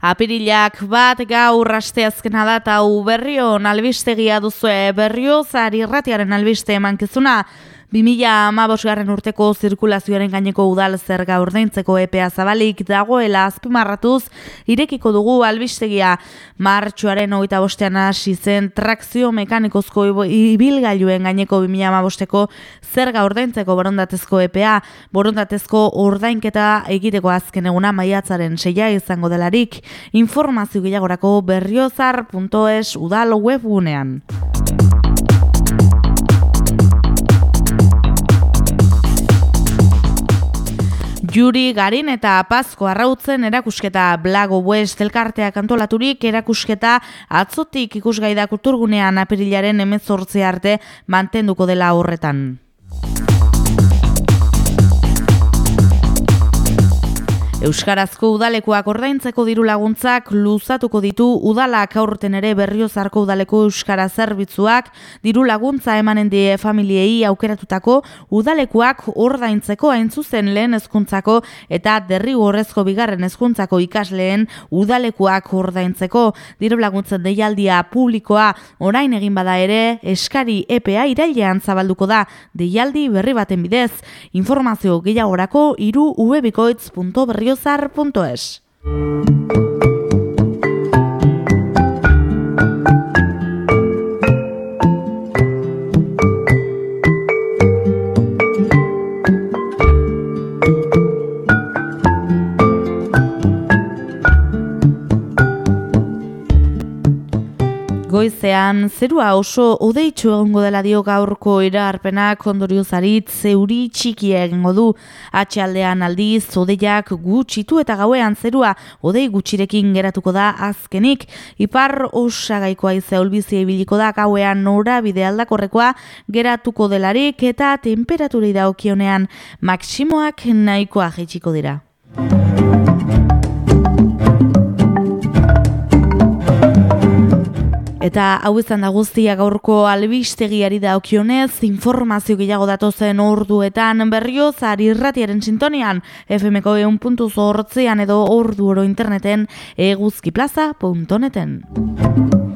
Apirilak bat gaur asteazkena da eta berrio albistegia duzue berrio zari irratiaren albiste emankizuna. 2000 garren urteko zirkulazioaren gaineko udal zerga ordaintzeko EPA zabalik dagoela azpimarratuz irekiko dugu albistegia. Martxoaren hogeita bostean hasi zen trakzio mekanikozko ibilgailuen gaineko 2000 bosteko zerga ordaintzeko borondatezko EPA borondatezko ordainketa egiteko azken eguna maiatzaren seia izango delarik. Informazio gehiagorako berriozar.es udal webgunean. Juri Garin eta Pazko Arrautzen erakusketa Blago West elkarteak antolaturik erakusketa atzotik ikusgai da kulturgunean apirilaren emezortze arte mantenduko dela horretan. Euskarazko udalekoak ordaintzeko diru laguntzak luzatuko ditu udalak. Aurten ere berriozarko udaleko euskara zerbitzuak diru laguntza emanen die familiei aukeratutako udalekoak ordaintzeko aintzuzen lehen hezkuntzako eta derrigorrezko bigarren hezkuntzako ikasleen udalekoak ordaintzeko. Diru laguntzen deialdia publikoa orain egin bada ere eskari EPA irailean zabalduko da. Deialdi berri baten bidez. Informazio gehiagorako iru ubebikoitz.berri juliossarra.es. goizean zerua oso odeitxu egongo dela dio gaurko iraarpenak ondorio zarit zeuri txiki egingo du. Atxaldean aldiz odeiak gutxitu eta gauean zerua odei gutxirekin geratuko da azkenik. Ipar osagaikoa izea olbizia ibiliko da gauean nora bide aldakorrekoa geratuko delarik eta temperaturei da okionean maksimoak nahikoa jetxiko dira. Eta hau izan da guztia gaurko albistegiari da okionez, informazio gehiago datozen orduetan berrio zari irratiaren sintonian, FMko eun puntu edo ordu oro interneten eguzkiplaza.neten.